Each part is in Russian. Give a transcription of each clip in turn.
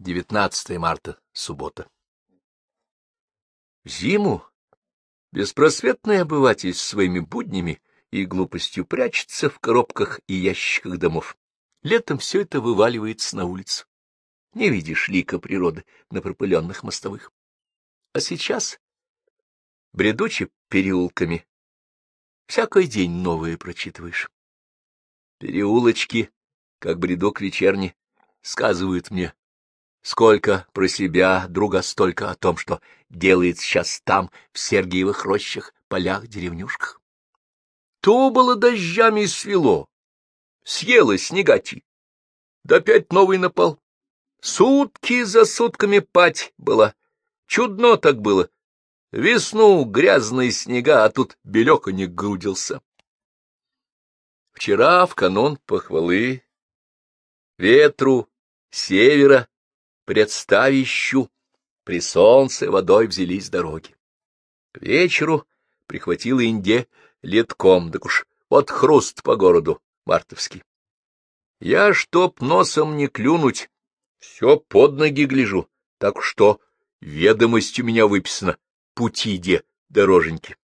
19 марта, суббота. Зиму беспросветный обыватель с своими буднями и глупостью прячется в коробках и ящиках домов. Летом все это вываливается на улицу. Не видишь лика природы на пропыленных мостовых. А сейчас, бредучи переулками, всякий день новые прочитываешь. Переулочки, как бредок вечерний, сказывают мне, сколько про себя, друга столько о том, что делает сейчас там, в Сергиевых рощах, полях, деревнюшках. То было дождями свело, съело снегати, да опять новый напал. Сутки за сутками пать была, чудно так было. Весну грязные снега, а тут белёка не грудился. Вчера в канон похвалы ветру севера представищу при солнце водой взялись дороги. К вечеру прихватила Инде летком, так уж вот хруст по городу мартовский. Я, чтоб носом не клюнуть, все под ноги гляжу, так что ведомость у меня выписана, пути где дороженьки.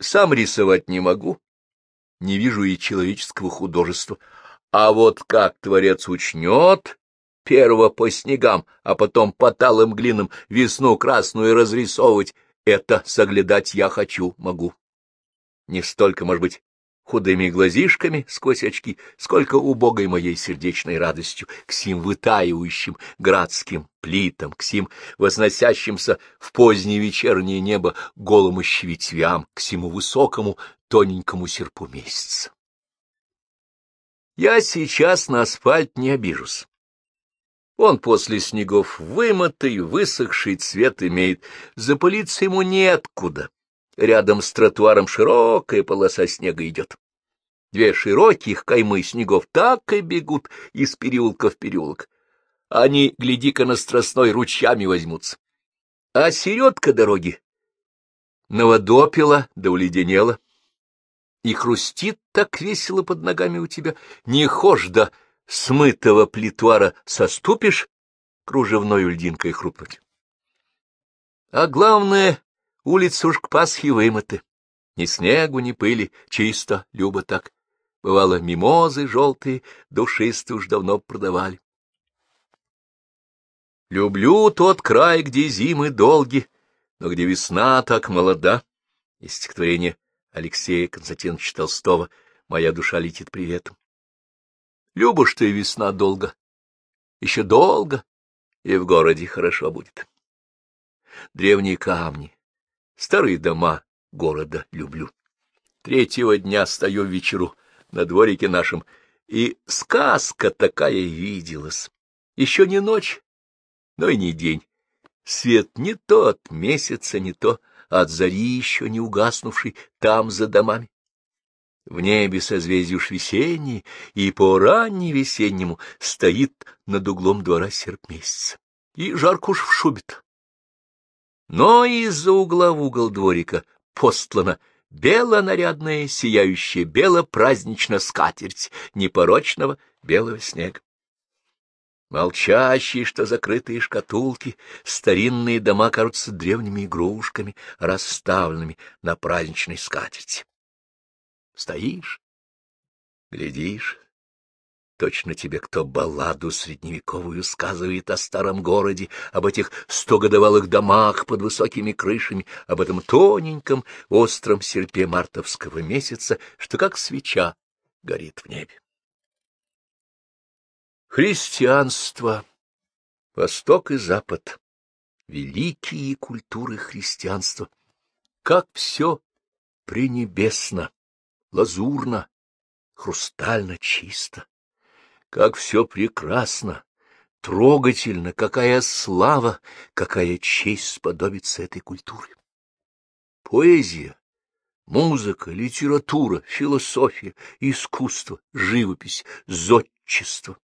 Сам рисовать не могу, не вижу и человеческого художества. А вот как творец учнет, перво по снегам, а потом по талым глинам весну красную разрисовывать, это соглядать я хочу, могу. Не столько, может быть, худыми глазишками сквозь очки, сколько убогой моей сердечной радостью к сим вытаивающим градским плитам, к сим возносящимся в позднее вечернее небо голым щевитвям, к сему высокому тоненькому серпу месяца. Я сейчас на асфальт не обижусь. Он после снегов вымытый, высохший цвет имеет, запылиться ему неоткуда. Рядом с тротуаром широкая полоса снега идет. Две широких каймы снегов так и бегут из переулка в переулок. Они, гляди-ка, на страстной ручьями возьмутся. А середка дороги новодопила да уледенела. И хрустит так весело под ногами у тебя, не хошь да смытого плитуара соступишь, кружевной льдинкой хрупнуть. А главное, улицы уж к Пасхе вымыты. Ни снегу, ни пыли, чисто, любо так. Бывало, мимозы желтые, душистые уж давно продавали. Люблю тот край, где зимы долги, но где весна так молода. Из стихотворения Алексея Константиновича Толстого «Моя душа летит приветом». Любишь ты весна долго, еще долго, и в городе хорошо будет. Древние камни, старые дома города люблю. Третьего дня стою вечеру на дворике нашем, и сказка такая виделась. Еще не ночь, но и не день. Свет не то от месяца, не то от зари еще не угаснувший там за домами. В небе созвездие уж весеннее, и по ранне весеннему стоит над углом двора серп месяца. И жарко уж в шубе-то. Но из-за угла в угол дворика постлана бело-нарядная, сияющая бело-празднично скатерть непорочного белого снега. Молчащие, что закрытые шкатулки, старинные дома кажутся древними игрушками, расставленными на праздничной скатерти. Стоишь, глядишь, точно тебе кто балладу средневековую сказывает о старом городе, об этих стогодовалых домах под высокими крышами, об этом тоненьком остром серпе мартовского месяца, что как свеча горит в небе. Христианство, Восток и Запад, великие культуры христианства, как все пренебесно, лазурно, хрустально чисто. Как все прекрасно, трогательно, какая слава, какая честь сподобится этой культуре. Поэзия, музыка, литература, философия, искусство, живопись, зодчество.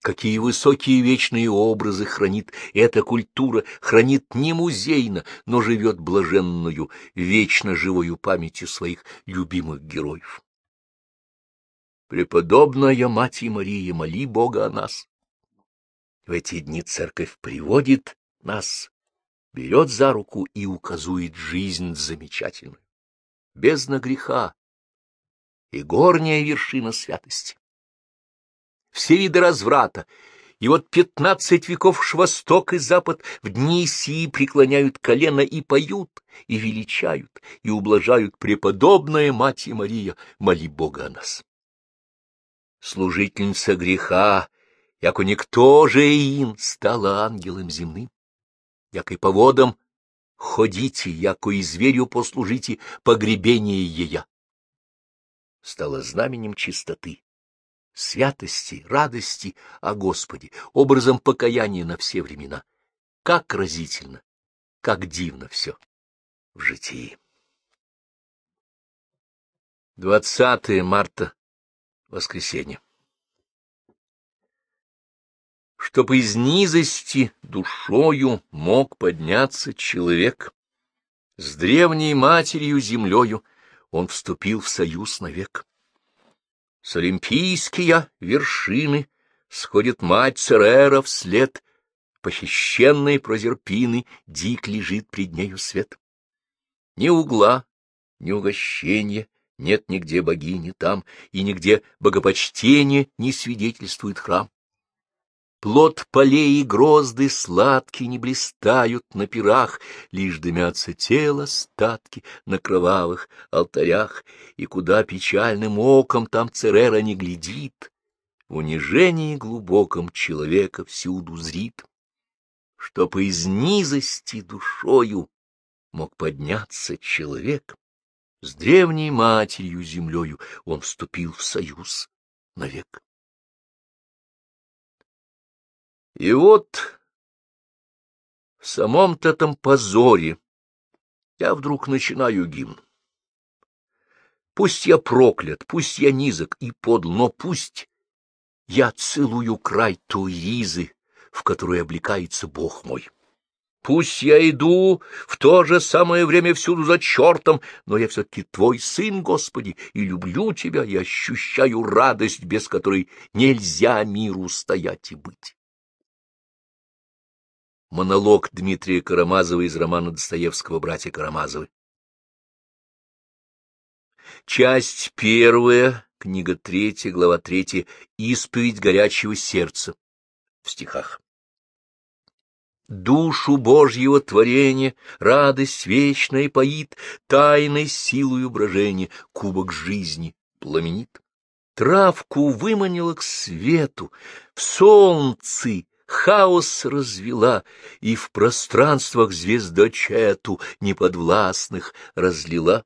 Какие высокие вечные образы хранит эта культура, хранит не музейно, но живет блаженную, вечно живою памятью своих любимых героев. Преподобная Мать и Мария, моли Бога о нас. В эти дни церковь приводит нас, берет за руку и указует жизнь замечательную, бездна греха и горняя вершина святости. Все виды разврата, и вот пятнадцать веков ж и запад в дни сии преклоняют колено и поют, и величают, и ублажают преподобная Мать и Мария, моли Бога о нас. Служительница греха, яко никто же ин, стала ангелом земным. Яко и по водам ходите, яко и зверю послужите погребение ея. Стала знаменем чистоты, святости, радости о Господе, образом покаяния на все времена. Как разительно, как дивно все в житии. 20 марта, воскресенье. Чтоб из низости душою мог подняться человек, с древней матерью землею он вступил в союз навек. С олимпийские вершины сходит мать Церера вслед, похищенной Прозерпины дик лежит пред нею свет. Ни угла, ни угощения нет нигде богини там, и нигде богопочтение не свидетельствует храм. Плод полей и грозды сладкие не блистают на пирах, Лишь дымятся тело статки на кровавых алтарях, И куда печальным оком там Церера не глядит, В унижении глубоком человека всюду зрит. Чтоб из низости душою мог подняться человек, С древней матерью землею он вступил в союз навек. И вот в самом-то этом позоре я вдруг начинаю гимн. Пусть я проклят, пусть я низок и подл, но пусть я целую край той ризы, в которой облекается Бог мой. Пусть я иду в то же самое время всюду за чертом, но я все-таки твой сын, Господи, и люблю тебя, и ощущаю радость, без которой нельзя миру стоять и быть. Монолог Дмитрия Карамазова из романа Достоевского «Братья Карамазовы». Часть первая, книга третья, глава третья, «Исповедь горячего сердца» в стихах. Душу Божьего творения, радость вечная поит, тайной силою брожения, кубок жизни пламенит. Травку выманила к свету, в солнце хаос развела и в пространствах звездочету неподвластных разлила.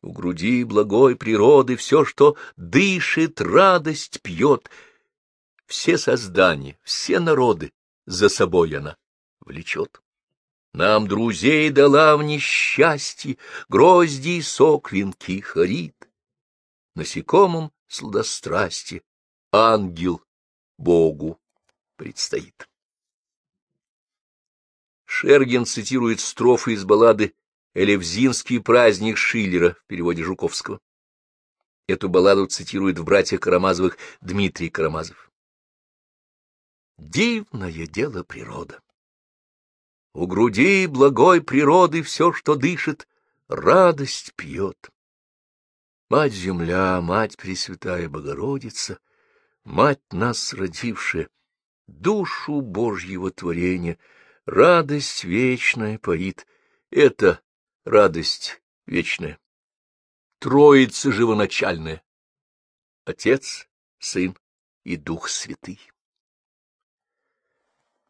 У груди благой природы все, что дышит, радость пьет. Все создания, все народы за собой она влечет. Нам друзей дала в несчастье, грозди и сок венки харит. Насекомым сладострастие, ангел Богу предстоит. Шерген цитирует строфы из баллады «Элевзинский праздник Шиллера» в переводе Жуковского. Эту балладу цитирует в «Братьях Карамазовых» Дмитрий Карамазов. Дивное дело природа. У груди благой природы все, что дышит, радость пьет. Мать-Земля, Мать Пресвятая Богородица, Мать нас родившая, душу Божьего творения, радость вечная поит. Это радость вечная. Троица живоначальная. Отец, Сын и Дух Святый.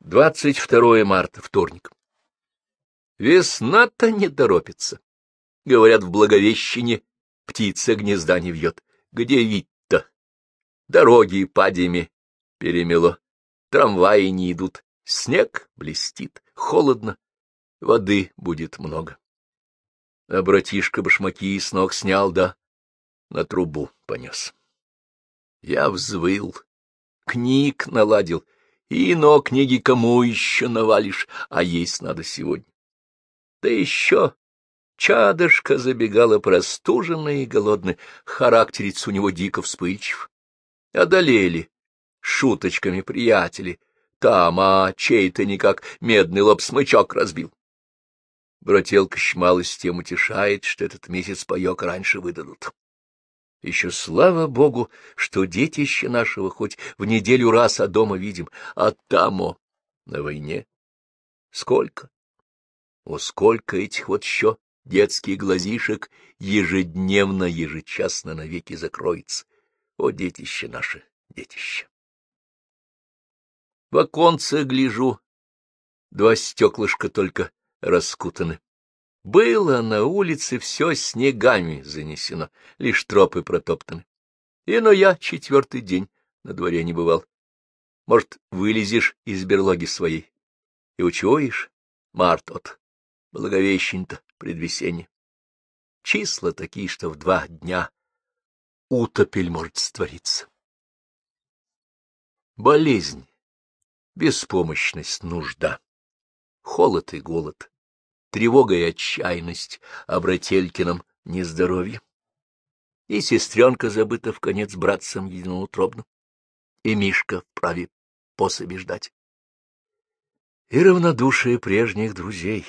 22 марта, вторник. Весна-то не торопится. Говорят, в Благовещине птица гнезда не вьет. Где вид-то? Дороги падями перемело. Трамваи не идут, снег блестит, холодно, воды будет много. А братишка башмаки с ног снял, да на трубу понес. Я взвыл, книг наладил, и но книги кому еще навалишь, а есть надо сегодня. Да еще чадышка забегала простуженная и голодная, характерец у него дико вспыльчив. Одолели шуточками приятели, там, а чей-то никак медный лоб смычок разбил. Брателка с тем утешает, что этот месяц паек раньше выдадут. Еще слава богу, что детище нашего хоть в неделю раз, а дома видим, а тамо на войне. Сколько? О, сколько этих вот еще детских глазишек ежедневно, ежечасно навеки закроется. О, детище наше, детище! В оконце гляжу, два стеклышка только раскутаны. Было на улице все снегами занесено, лишь тропы протоптаны. И но я четвертый день на дворе не бывал. Может, вылезешь из берлоги своей и учуешь, март от, благовещень-то, предвесенье. Числа такие, что в два дня утопель может створиться. Болезнь, беспомощность, нужда, холод и голод, тревога и отчаянность о брателькином нездоровье. И сестренка забыта в конец братцем единоутробным, и Мишка вправе пособи ждать. И равнодушие прежних друзей,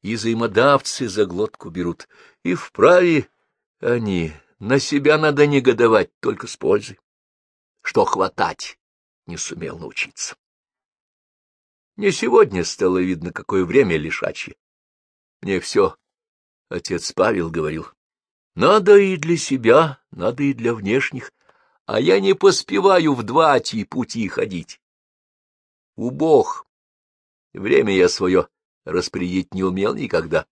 и взаимодавцы за глотку берут, и вправе они, на себя надо негодовать только с пользой, что хватать не сумел научиться. Не сегодня стало видно, какое время лишачье. Мне все отец Павел говорил. Надо и для себя, надо и для внешних, а я не поспеваю в два ти пути ходить. Убог. Время я свое распорядить не умел никогда.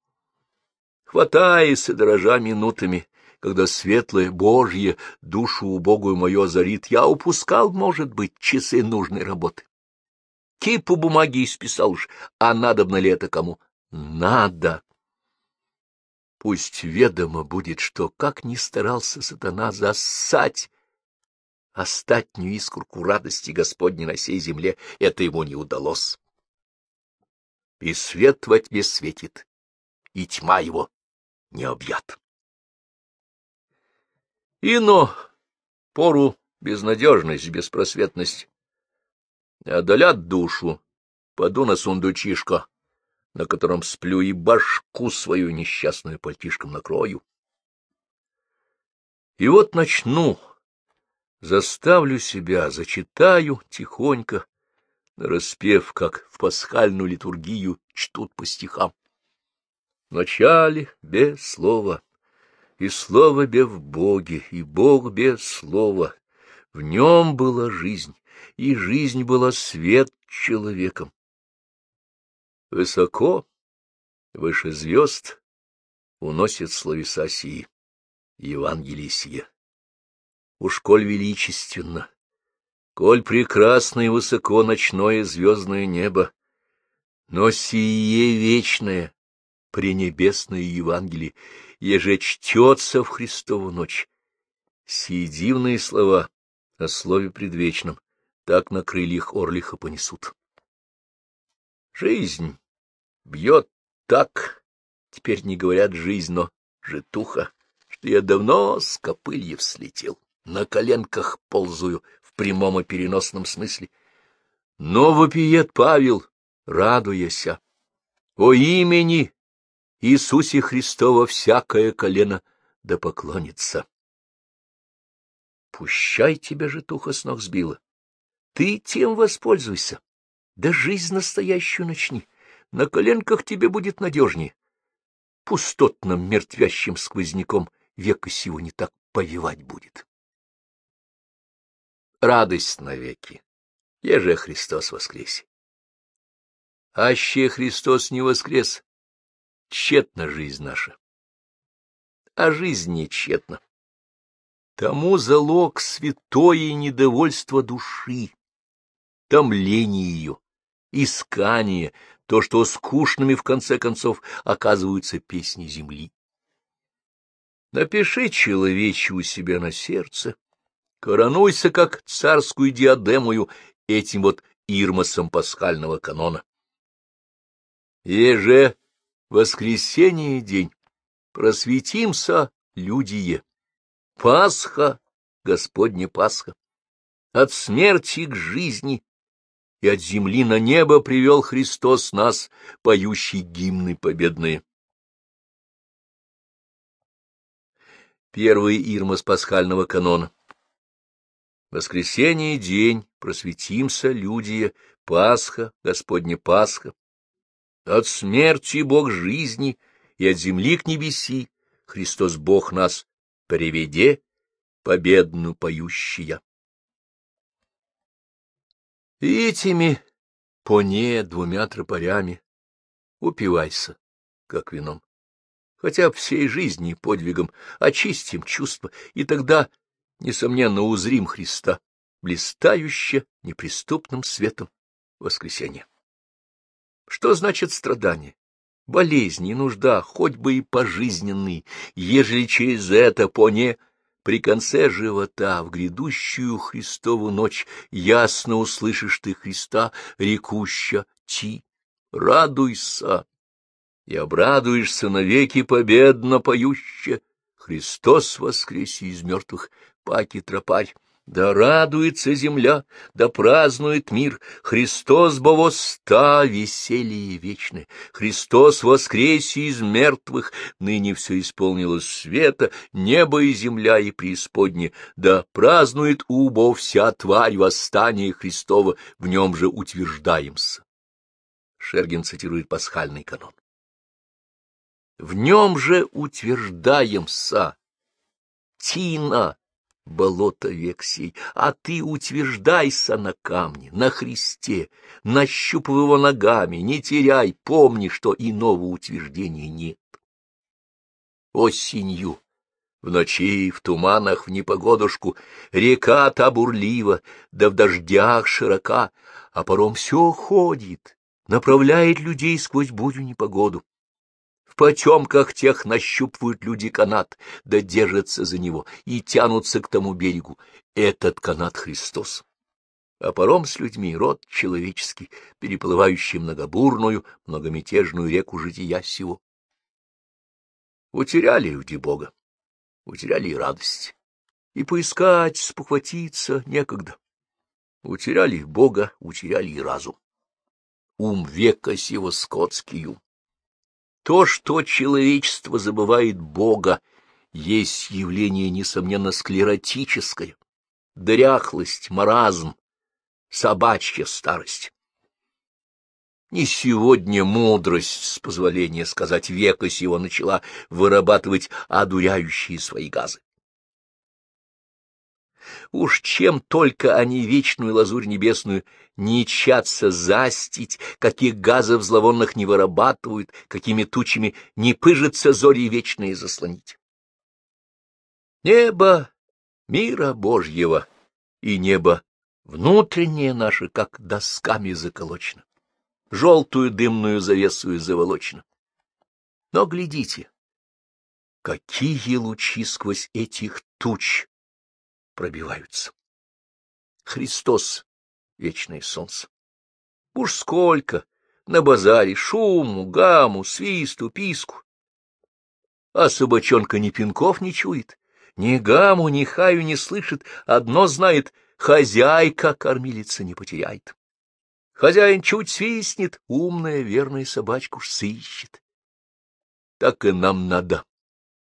Хватаясь, дрожа минутами, когда светлое Божье душу убогую мою озарит, я упускал, может быть, часы нужной работы. Кипу бумаги исписал уж, а надобно ли это кому? Надо. Пусть ведомо будет, что, как ни старался сатана зассать остатнюю искорку радости Господней на сей земле, это ему не удалось. И свет во тьме светит, и тьма его не объят. Ино пору безнадежность, беспросветность одолят душу, поду на сундучишко, на котором сплю и башку свою несчастную пальтишком накрою. И вот начну, заставлю себя, зачитаю тихонько, распев, как в пасхальную литургию чтут по стихам. Вначале без слова, и слово бе в Боге, и Бог без слова. В нем была жизнь, и жизнь была свет человеком. Высоко, выше звезд, уносит словеса сии, Евангелие сие. Уж коль величественно, коль прекрасно и высоко ночное звездное небо, но сие вечное, пренебесное Евангелие, еже чтется в Христову ночь. Сии дивные слова о слове предвечном, так на крыльях орлиха понесут. Жизнь бьет так, теперь не говорят жизнь, но житуха, что я давно с копыльев слетел, на коленках ползаю в прямом и переносном смысле. Но вопиет Павел, радуяся, о имени Иисусе Христова всякое колено да поклонится. Пущай тебя житуха с ног сбила. Ты тем воспользуйся. Да жизнь настоящую начни. На коленках тебе будет надежнее. Пустотным мертвящим сквозняком века сего не так повивать будет. Радость навеки, еже Христос воскресе. Аще Христос не воскрес, тщетна жизнь наша. А жизнь не тщетна. Тому залог святое недовольство души томление ее, искание, то, что скучными, в конце концов, оказываются песни земли. Напиши человече у себя на сердце, коронуйся, как царскую диадемую, этим вот ирмосом пасхального канона. Еже воскресенье день, просветимся, людие, Пасха, Господня Пасха, от смерти к жизни, и от земли на небо привел Христос нас, поющий гимны победные. Первый Ирмас пасхального канона. Воскресенье — день, просветимся, люди, Пасха, Господня Пасха. От смерти Бог жизни и от земли к небеси Христос Бог нас приведе, победну поющая. И этими поне двумя тропарями упивайся, как вином. Хотя всей жизни подвигом очистим чувства, и тогда, несомненно, узрим Христа, блистающе неприступным светом воскресенья. Что значит страдание? Болезни нужда, хоть бы и пожизненные, ежели через это поне при конце живота в грядущую Христову ночь ясно услышишь ты Христа, рекуща ти, радуйся, и обрадуешься навеки победно поюще. Христос воскресе из мертвых, паки тропарь, да радуется земля, да празднует мир, Христос бо восста, веселье вечное, Христос воскресе из мертвых, ныне все исполнилось света, небо и земля и преисподне, да празднует убо вся тварь восстания Христова, в нем же утверждаемся. Шергин цитирует пасхальный канон. В нем же утверждаемся. Тина, болото век сей, а ты утверждайся на камне, на Христе, нащупывай его ногами, не теряй, помни, что иного утверждения нет. Осенью, в ночи, в туманах, в непогодушку, река та бурлива, да в дождях широка, а пором все ходит, направляет людей сквозь бурю непогоду. В потемках тех нащупывают люди канат, да держатся за него и тянутся к тому берегу. Этот канат Христос. А паром с людьми — род человеческий, переплывающий многобурную, многомятежную реку жития сего. Утеряли люди Бога, утеряли и радость, и поискать, спохватиться некогда. Утеряли Бога, утеряли и разум. Ум века сего скотский ум. То, что человечество забывает Бога, есть явление, несомненно, склеротическое, дряхлость, маразм, собачья старость. Не сегодня мудрость, с позволения сказать, века сего начала вырабатывать одуряющие свои газы. Уж чем только они вечную лазурь небесную не чатся застить, каких газов зловонных не вырабатывают, какими тучами не пыжатся зори вечные заслонить. Небо мира Божьего и небо внутреннее наше, как досками заколочено, желтую дымную завесу заволочено. Но глядите, какие лучи сквозь этих туч пробиваются. Христос — вечное солнце. Уж сколько на базаре шуму, гаму, свисту, писку. А собачонка ни пинков не чует, ни гаму, ни хаю не слышит, одно знает — хозяйка кормилица не потеряет. Хозяин чуть свистнет, умная, верная собачку ж сыщет. Так и нам надо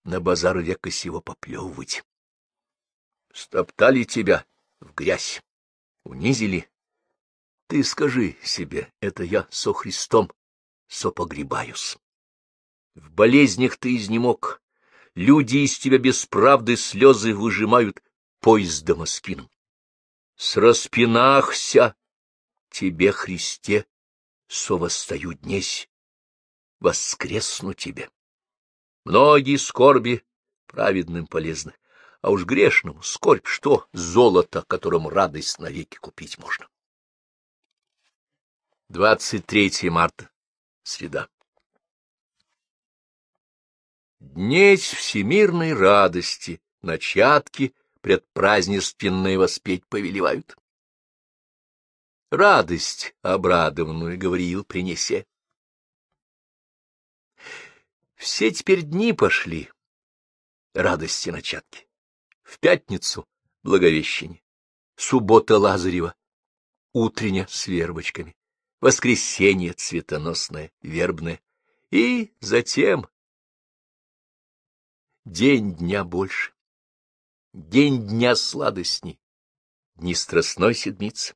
на базар века сего поплевывать стоптали тебя в грязь, унизили. Ты скажи себе, это я со Христом сопогребаюсь. В болезнях ты изнемог, люди из тебя без правды слезы выжимают поездом оскином. С распинахся тебе, Христе, совостою днесь, воскресну тебе. Многие скорби праведным полезны, а уж грешному скорбь что золото, которым радость навеки купить можно. 23 марта. Среда. Днесь всемирной радости, начатки предпразднественные воспеть повелевают. Радость обрадованную, говорил, принесе. Все теперь дни пошли, радости начатки в пятницу — Благовещение, суббота Лазарева, утренне с вербочками, воскресенье цветоносное, вербное, и затем день дня больше, день дня сладостней, дни страстной седмицы.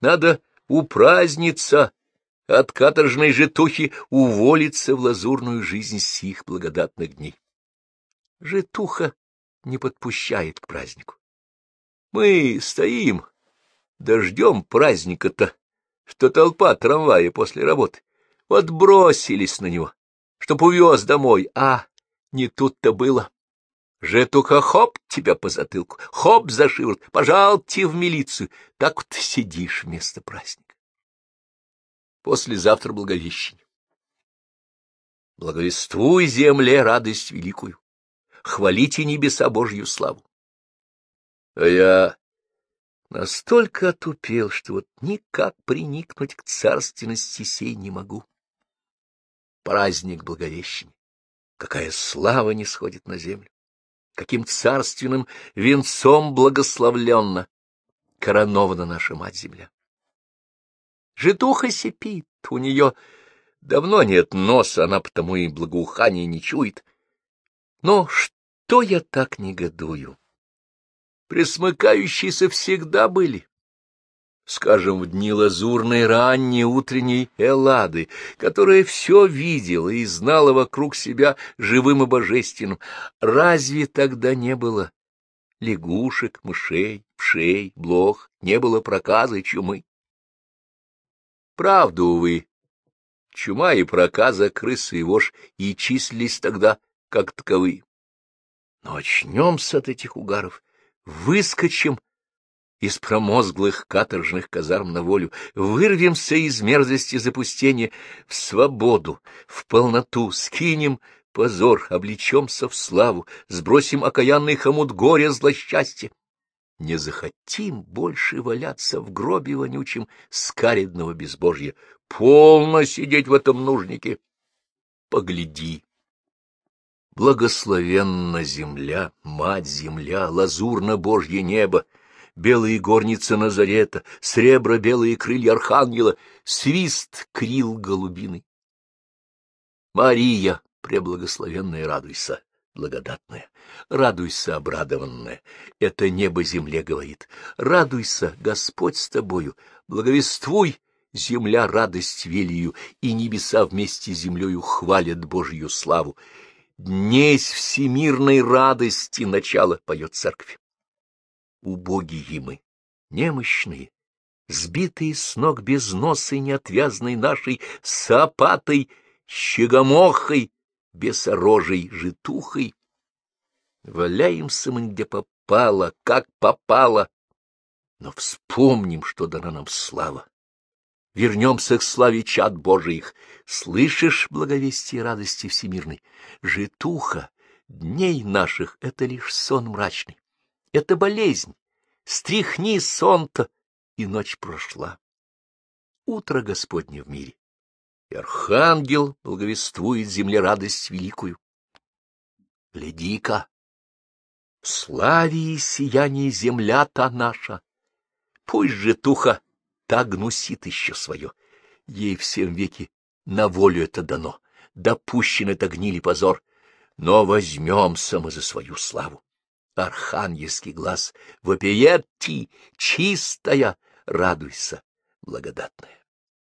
Надо упраздниться, от каторжной житухи уволиться в лазурную жизнь сих благодатных дней. Житуха не подпущает к празднику. Мы стоим, дождем праздника-то, что толпа трамвая после работы. Вот бросились на него, чтоб увез домой, а не тут-то было. Житуха хоп тебя по затылку, хоп за шиворот, пожалуйте в милицию. Так вот сидишь вместо праздника. Послезавтра Благовещение. Благовествуй земле радость великую, хвалите небеса Божью славу. А я настолько отупел, что вот никак приникнуть к царственности сей не могу. Праздник Благовещения. Какая слава не сходит на землю! Каким царственным венцом благословленна, коронована наша Мать-Земля! Житуха сипит, у нее давно нет носа, она потому и благоухания не чует. Но что я так негодую? Присмыкающиеся всегда были. Скажем, в дни лазурной ранней утренней Эллады, которая все видела и знала вокруг себя живым и божественным, разве тогда не было лягушек, мышей, пшей, блох, не было проказа чумы? Правда, увы, чума и проказа, крысы и вошь и числились тогда как таковые. Но очнемся от этих угаров, выскочим из промозглых каторжных казарм на волю, вырвемся из мерзости запустения в свободу, в полноту, скинем позор, облечемся в славу, сбросим окаянный хомут горя злосчастья не захотим больше валяться в гробе вонючем скаридного безбожья. Полно сидеть в этом нужнике. Погляди. Благословенна земля, мать-земля, лазурно-божье небо, белые горницы Назарета, сребро-белые крылья архангела, свист крил голубиный. Мария, преблагословенная, радуйся благодатная. Радуйся, обрадованная, это небо земле говорит. Радуйся, Господь с тобою, благовествуй, земля радость велию, и небеса вместе с землею хвалят Божью славу. Днесь всемирной радости начало поет церковь. Убогие мы, немощные, сбитые с ног без носа и неотвязной нашей сапатой, щегомохой, бесорожей житухой. Валяемся мы где попало, как попало, но вспомним, что дана нам слава. Вернемся к славе чад Божиих. Слышишь благовестие радости всемирной? Житуха дней наших — это лишь сон мрачный. Это болезнь. Стряхни сон-то, и ночь прошла. Утро Господне в мире и архангел благовествует земле радость великую. Гляди-ка, славе и сиянии земля-то наша, пусть же туха так гнусит еще свое, ей всем веки на волю это дано, допущен это гнили позор, но возьмемся мы за свою славу. Архангельский глаз вопиет ти, чистая, радуйся, благодатная.